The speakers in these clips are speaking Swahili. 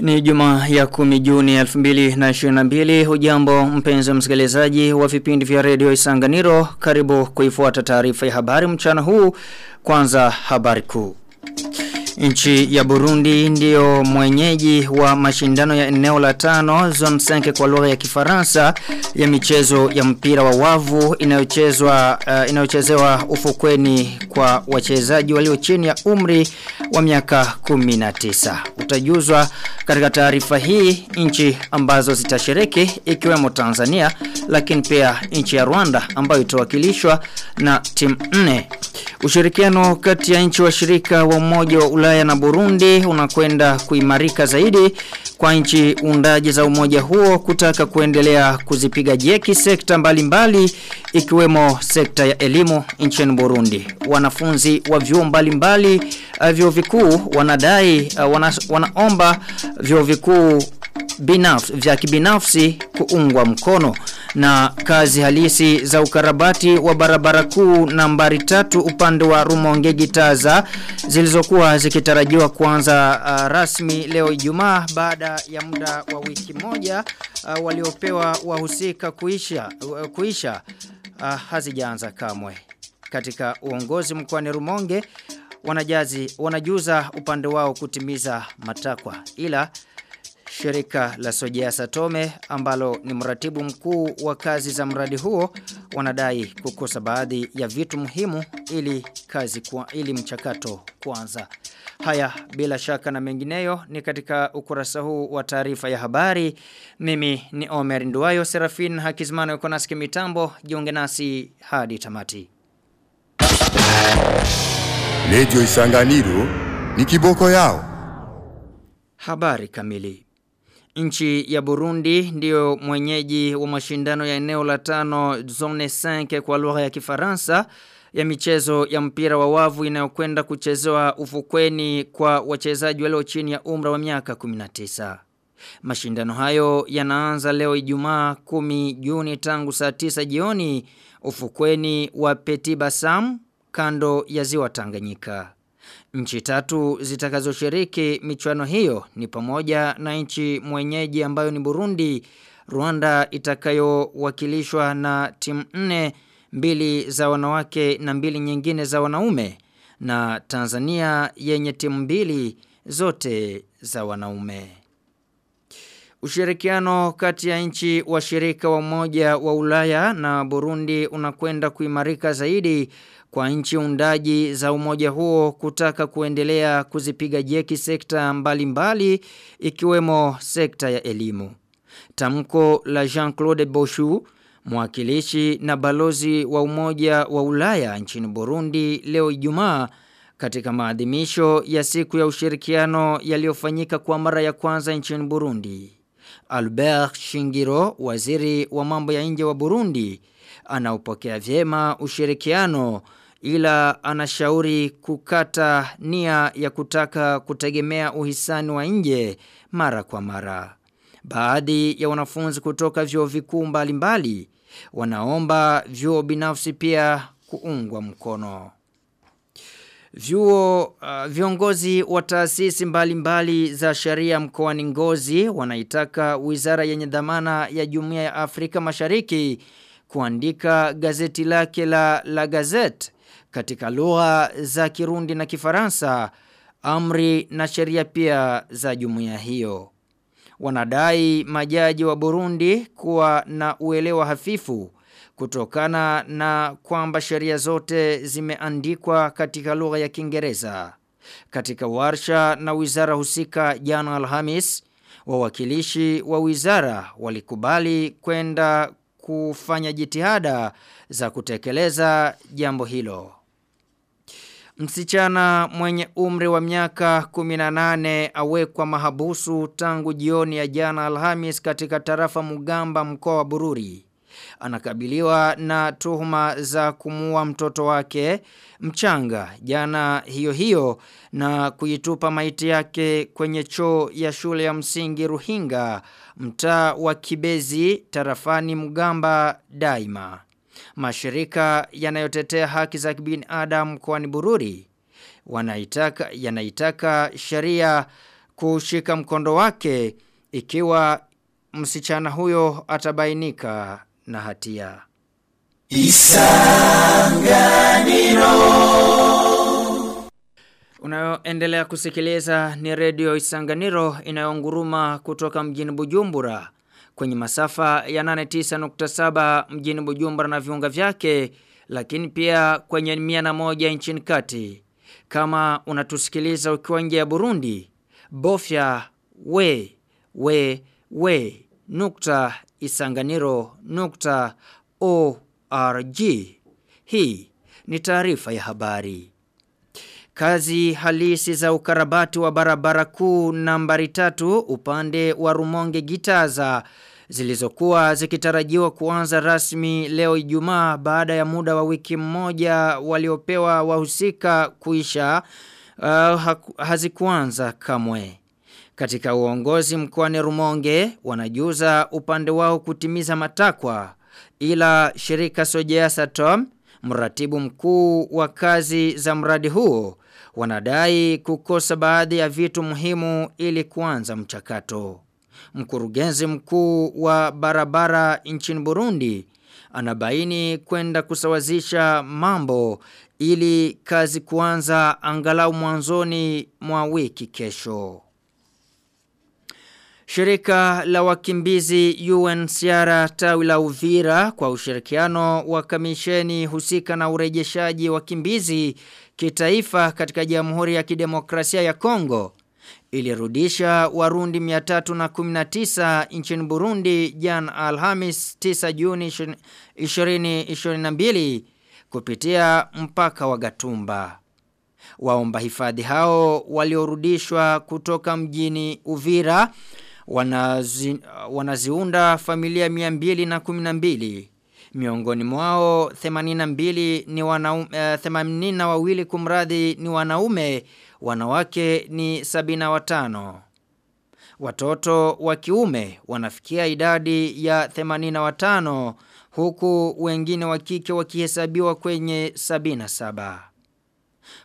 Ni juma ya kumi juni 2022 hujambo mpenzi msikilizaji wa vipindi vya redio Isanganiro. Karibu kuifuata taarifa ya habari mchana huu. Kwanza habari kuu. Nchi ya Burundi ndiyo mwenyeji wa mashindano ya eneo la tano zone 5 kwa lugha ya Kifaransa ya michezo ya mpira wa wavu inayochezwa uh, inayochezewa ufukweni kwa wachezaji walio chini ya umri wa miaka 19. Utajuzwa katika taarifa hii nchi ambazo zitashiriki ikiwemo Tanzania lakini pia nchi ya Rwanda ambayo itawakilishwa na timu 4. Ushirikiano kati ya nchi washirika wa umoja wa na Burundi unakwenda kuimarika zaidi kwa nchi undaji za umoja huo kutaka kuendelea kuzipiga jeki sekta mbalimbali mbali, ikiwemo sekta ya elimu nchini Burundi. Wanafunzi wa vyuo mbalimbali vyo vyuo vikuu wanadai uh, wana, wanaomba vyuo vikuu binafsi vya kibinafsi kuungwa mkono na kazi halisi za ukarabati wa barabara kuu nambari tatu upande wa Rumonge Gitaza zilizokuwa zikitarajiwa kuanza uh, rasmi leo Ijumaa baada ya muda wa wiki moja uh, waliopewa wahusika kuisha uh, kuisha uh, hazijaanza kamwe. Katika uongozi mkoani Rumonge wanajazi wanajuza upande wao kutimiza matakwa ila Shirika la Sojea Satome ambalo ni mratibu mkuu wa kazi za mradi huo wanadai kukosa baadhi ya vitu muhimu ili kazi kwa, ili mchakato kuanza. Haya bila shaka na mengineyo ni katika ukurasa huu wa taarifa ya habari. Mimi ni Omer nduayo Serafin Hakizmano yuko nasi mitambo jiunge nasi hadi tamati. Radio Isanganiro ni kiboko yao. Habari kamili. Nchi ya Burundi ndiyo mwenyeji wa mashindano ya eneo la tano zone 5 kwa lugha ya Kifaransa ya michezo ya mpira wa wavu inayokwenda kuchezewa ufukweni kwa wachezaji walio chini ya umri wa miaka 19. Mashindano hayo yanaanza leo Ijumaa 10 Juni tangu saa 9 jioni ufukweni wa Petit Bassam kando ya ziwa Tanganyika. Nchi tatu zitakazoshiriki michuano hiyo ni pamoja na nchi mwenyeji ambayo ni Burundi, Rwanda itakayowakilishwa na timu nne, mbili za wanawake na mbili nyingine za wanaume na Tanzania yenye timu mbili zote za wanaume. Ushirikiano kati ya nchi washirika wa umoja wa Ulaya na Burundi unakwenda kuimarika zaidi kwa nchi undaji za umoja huo kutaka kuendelea kuzipiga jeki sekta mbalimbali mbali, ikiwemo sekta ya elimu. Tamko la Jean-Claude Boshu, mwakilishi na balozi wa umoja wa Ulaya nchini Burundi leo Ijumaa katika maadhimisho ya siku ya ushirikiano yaliyofanyika kwa mara ya kwanza nchini Burundi. Albert Shingiro, waziri wa mambo ya nje wa Burundi, anaupokea vyema ushirikiano ila anashauri kukata nia ya kutaka kutegemea uhisani wa nje mara kwa mara. Baadhi ya wanafunzi kutoka vyuo vikuu mbalimbali wanaomba vyuo binafsi pia kuungwa mkono. Vyuo uh, viongozi wa taasisi mbalimbali za sheria mkoani Ngozi wanaitaka wizara yenye dhamana ya Jumuiya ya Afrika Mashariki kuandika gazeti lake la La Gazette katika lugha za Kirundi na Kifaransa, amri na sheria pia za jumuiya hiyo. Wanadai majaji wa Burundi kuwa na uelewa hafifu kutokana na kwamba sheria zote zimeandikwa katika lugha ya Kiingereza. Katika warsha na wizara husika jana Alhamis, wawakilishi wa wizara walikubali kwenda kufanya jitihada za kutekeleza jambo hilo. Msichana mwenye umri wa miaka 18 awekwa mahabusu tangu jioni ya jana Alhamis katika tarafa Mugamba mkoa wa Bururi. Anakabiliwa na tuhuma za kumuua mtoto wake mchanga jana hiyo hiyo na kuitupa maiti yake kwenye choo ya shule ya msingi Ruhinga mtaa wa Kibezi tarafani Mugamba daima. Mashirika yanayotetea haki za kibinadamu mkoani Bururi wanaitaka yanaitaka sheria kushika mkondo wake ikiwa msichana huyo atabainika na hatia. Isanganiro Unayoendelea kusikiliza ni redio Isanganiro inayonguruma kutoka mjini Bujumbura kwenye masafa ya 89.7 mjini Bujumbura na viunga vyake lakini pia kwenye mia na moja nchini kati. Kama unatusikiliza ukiwa nje ya Burundi, bofya we we we nukta isanganiro nukta org. Hii ni taarifa ya habari. Kazi halisi za ukarabati wa barabara kuu nambari tatu upande wa Rumonge Gitaza zilizokuwa zikitarajiwa kuanza rasmi leo Ijumaa baada ya muda wa wiki mmoja waliopewa wahusika kuisha uh, hazikuanza kamwe. Katika uongozi mkoani Rumonge wanajuza upande wao kutimiza matakwa ila shirika Sojea Satom mratibu mkuu wa kazi za mradi huo wanadai kukosa baadhi ya vitu muhimu ili kuanza mchakato. Mkurugenzi mkuu wa barabara nchini Burundi anabaini kwenda kusawazisha mambo ili kazi kuanza angalau mwanzoni mwa wiki kesho. Shirika la wakimbizi UNCR tawi la Uvira kwa ushirikiano wa kamisheni husika na urejeshaji wakimbizi kitaifa katika Jamhuri ya Kidemokrasia ya Kongo ilirudisha Warundi 319 nchini Burundi jana Alhamis 9 Juni 2022 kupitia mpaka wa Gatumba. Waomba hifadhi hao waliorudishwa kutoka mjini Uvira wanazi, wanaziunda familia 212 miongoni mwao 82 ni wanaume uh, 82 kumradhi ni wanaume wanawake ni 75 watoto wa kiume wanafikia idadi ya 85 huku wengine wa kike wakihesabiwa kwenye 77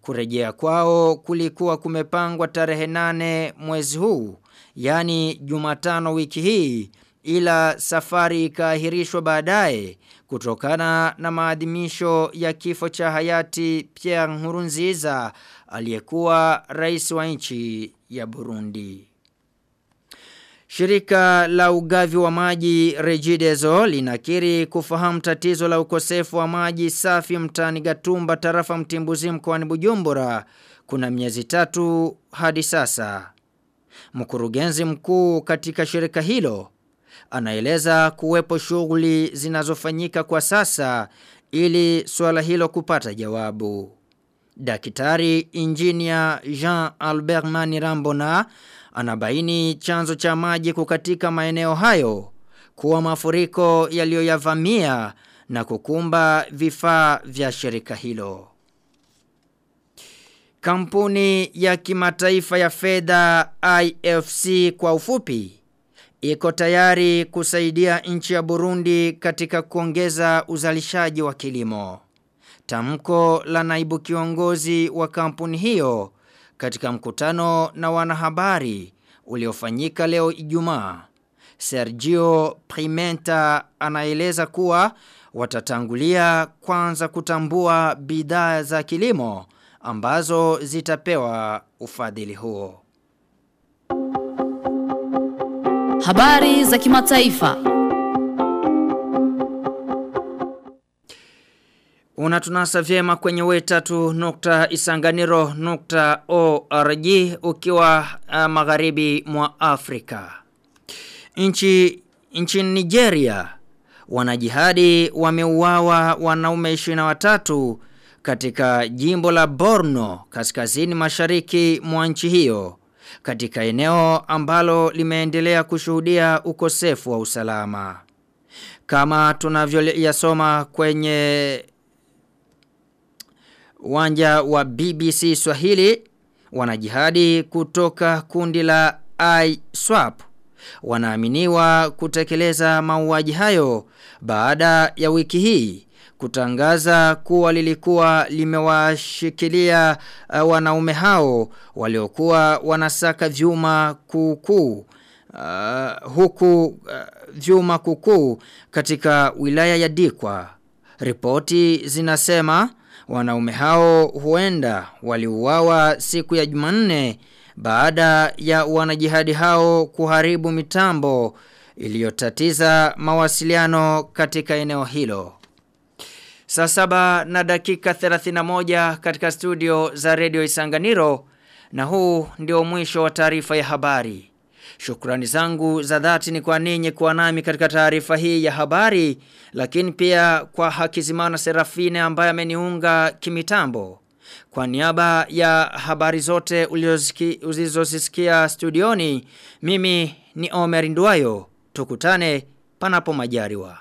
kurejea kwao kulikuwa kumepangwa tarehe nane mwezi huu yani Jumatano wiki hii ila safari ikaahirishwa baadaye kutokana na maadhimisho ya kifo cha hayati Pierre Nkurunziza aliyekuwa rais wa nchi ya Burundi. Shirika la ugavi wa maji Regideso linakiri kufahamu tatizo la ukosefu wa maji safi mtaani Gatumba tarafa Mtimbuzi mkoani Bujumbura kuna miezi tatu hadi sasa. Mkurugenzi mkuu katika shirika hilo anaeleza kuwepo shughuli zinazofanyika kwa sasa ili swala hilo kupata jawabu. Daktari Injinia Jean Albert mani rambona anabaini chanzo cha maji kukatika maeneo hayo kuwa mafuriko yaliyoyavamia na kukumba vifaa vya shirika hilo. Kampuni ya kimataifa ya fedha IFC kwa ufupi iko tayari kusaidia nchi ya Burundi katika kuongeza uzalishaji wa kilimo. Tamko la naibu kiongozi wa kampuni hiyo katika mkutano na wanahabari uliofanyika leo Ijumaa. Sergio Primenta anaeleza kuwa watatangulia kwanza kutambua bidhaa za kilimo ambazo zitapewa ufadhili huo. Habari za kimataifa. Unatunasa vyema kwenye wetatu nukta isanganiro nukta org ukiwa uh, magharibi mwa Afrika. Nchi nchini Nigeria wanajihadi wameuawa wanaume 23 katika jimbo la Borno kaskazini mashariki mwa nchi hiyo katika eneo ambalo limeendelea kushuhudia ukosefu wa usalama. Kama tunavyoyasoma kwenye uwanja wa BBC Swahili wanajihadi kutoka kundi la ISWAP wanaaminiwa kutekeleza mauaji hayo baada ya wiki hii kutangaza kuwa lilikuwa limewashikilia uh, wanaume hao waliokuwa wanasaka vyuma kukuu uh, huku uh, vyuma kukuu katika wilaya ya Dikwa. Ripoti zinasema wanaume hao huenda waliuawa siku ya Jumanne baada ya wanajihadi hao kuharibu mitambo iliyotatiza mawasiliano katika eneo hilo. Saa saba na dakika 31 katika studio za Radio Isanganiro na huu ndio mwisho wa taarifa ya habari. Shukrani zangu za dhati ni kwa ninyi kuwa nami katika taarifa hii ya habari, lakini pia kwa Hakizimana Serafine ambaye ameniunga kimitambo. Kwa niaba ya habari zote ulizozisikia studioni, mimi ni Omer Nduwayo. Tukutane panapo majariwa.